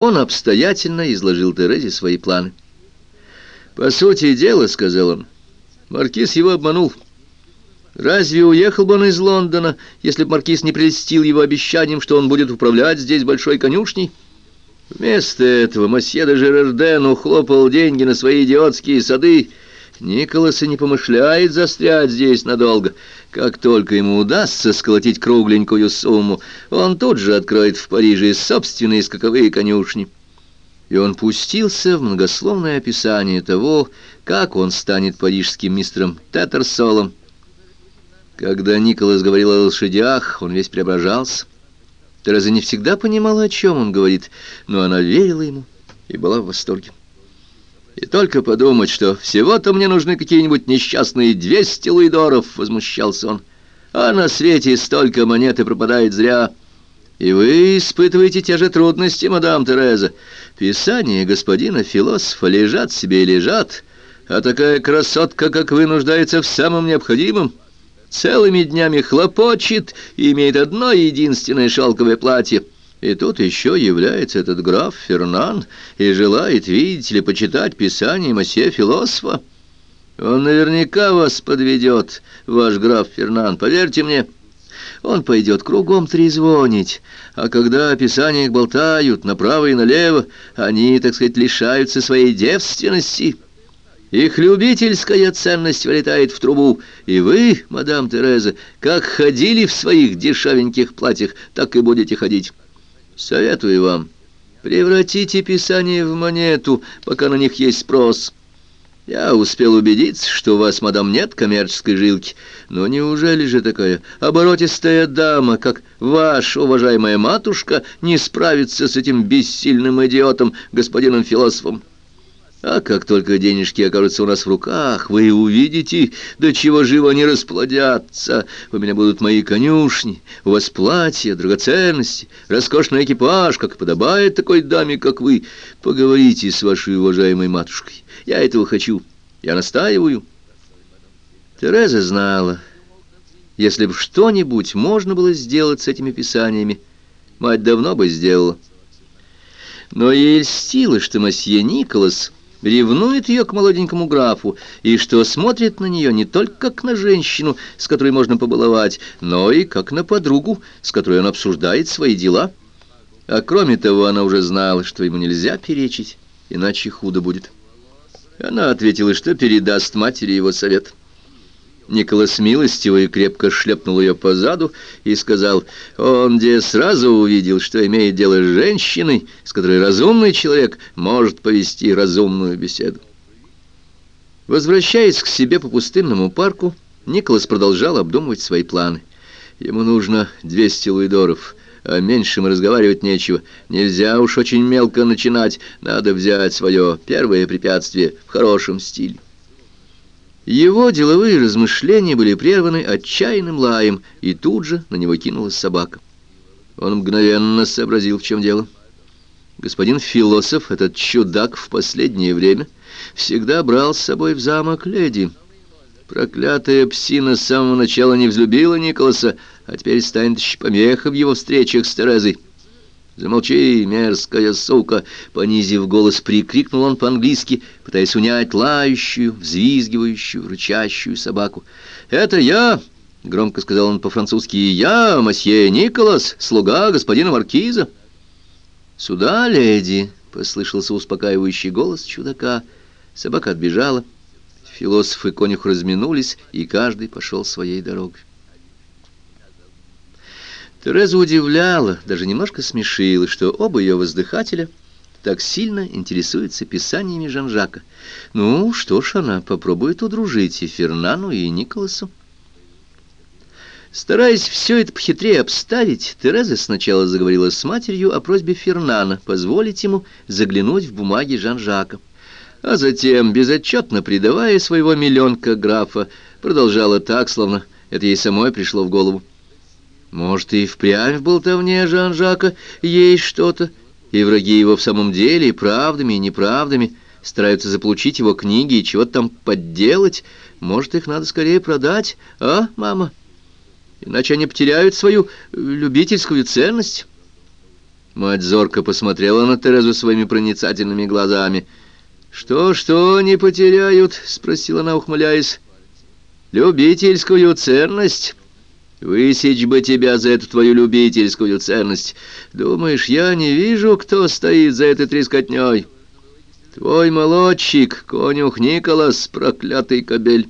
Он обстоятельно изложил Терезе свои планы. «По сути дела, — сказал он, — маркиз его обманул. Разве уехал бы он из Лондона, если бы маркиз не прельстил его обещанием, что он будет управлять здесь большой конюшней? Вместо этого мосье де Жерарден ухлопал деньги на свои идиотские сады, Николас и не помышляет застрять здесь надолго. Как только ему удастся сколотить кругленькую сумму, он тут же откроет в Париже собственные скаковые конюшни. И он пустился в многословное описание того, как он станет парижским мистером Тетерсолом. Когда Николас говорил о лошадях, он весь преображался. Тереза не всегда понимала, о чем он говорит, но она верила ему и была в восторге. И только подумать, что всего-то мне нужны какие-нибудь несчастные двести луидоров, — возмущался он. А на свете столько монет и пропадает зря. И вы испытываете те же трудности, мадам Тереза. Писания господина философа лежат себе и лежат, а такая красотка, как вы, нуждается в самом необходимом. Целыми днями хлопочет и имеет одно единственное шелковое платье — и тут еще является этот граф Фернан и желает, видите ли, почитать писание Массе философа. Он наверняка вас подведет, ваш граф Фернан, поверьте мне. Он пойдет кругом трезвонить, а когда о писаниях болтают направо и налево, они, так сказать, лишаются своей девственности. Их любительская ценность вылетает в трубу, и вы, мадам Тереза, как ходили в своих дешевеньких платьях, так и будете ходить». Советую вам, превратите писание в монету, пока на них есть спрос. Я успел убедиться, что у вас, мадам, нет коммерческой жилки. Но неужели же такая оборотистая дама, как ваша уважаемая матушка, не справится с этим бессильным идиотом, господином философом? А как только денежки окажутся у нас в руках, вы увидите, до чего живо они расплодятся. У меня будут мои конюшни, у вас платья, драгоценности, роскошный экипаж, как подобает такой даме, как вы. Поговорите с вашей уважаемой матушкой. Я этого хочу. Я настаиваю. Тереза знала, если бы что-нибудь можно было сделать с этими писаниями, мать давно бы сделала. Но ей льстило, что мосье Николас ревнует ее к молоденькому графу, и что смотрит на нее не только как на женщину, с которой можно побаловать, но и как на подругу, с которой он обсуждает свои дела. А кроме того, она уже знала, что ему нельзя перечить, иначе худо будет. Она ответила, что передаст матери его совет. Николас милостиво и крепко шлепнул ее по заду и сказал, он где сразу увидел, что имеет дело с женщиной, с которой разумный человек может повести разумную беседу. Возвращаясь к себе по пустынному парку, Николас продолжал обдумывать свои планы. Ему нужно 200 луидоров, а меньшим разговаривать нечего. Нельзя уж очень мелко начинать, надо взять свое первое препятствие в хорошем стиле. Его деловые размышления были прерваны отчаянным лаем, и тут же на него кинулась собака. Он мгновенно сообразил, в чем дело. Господин философ, этот чудак в последнее время, всегда брал с собой в замок леди. Проклятая псина с самого начала не взлюбила Николаса, а теперь станет еще помеха в его встречах с Терезой. «Замолчи, мерзкая сука!» — понизив голос, прикрикнул он по-английски, пытаясь унять лающую, взвизгивающую, рычащую собаку. «Это я!» — громко сказал он по-французски. «Я, мосье Николас, слуга господина Маркиза». «Сюда, леди!» — послышался успокаивающий голос чудака. Собака отбежала. Философ и конюх разминулись, и каждый пошел своей дорогой. Тереза удивляла, даже немножко смешила, что оба ее воздыхателя так сильно интересуются писаниями Жан-Жака. Ну, что ж, она попробует удружить и Фернану, и Николасу. Стараясь все это похитрее обставить, Тереза сначала заговорила с матерью о просьбе Фернана позволить ему заглянуть в бумаги Жан-Жака. А затем, безотчетно предавая своего миллионка графа, продолжала так, словно это ей самой пришло в голову. Может, и впрямь в болтовне Жан-Жака есть что-то, и враги его в самом деле, и правдами, и неправдами, стараются заполучить его книги и чего-то там подделать. Может, их надо скорее продать, а, мама? Иначе они потеряют свою любительскую ценность. Мать зорко посмотрела на Терезу своими проницательными глазами. «Что-что не потеряют?» — спросила она, ухмыляясь. «Любительскую ценность. Высечь бы тебя за эту твою любительскую ценность. Думаешь, я не вижу, кто стоит за этой трескотней? Твой молодчик, конюх Николас, проклятый кобель».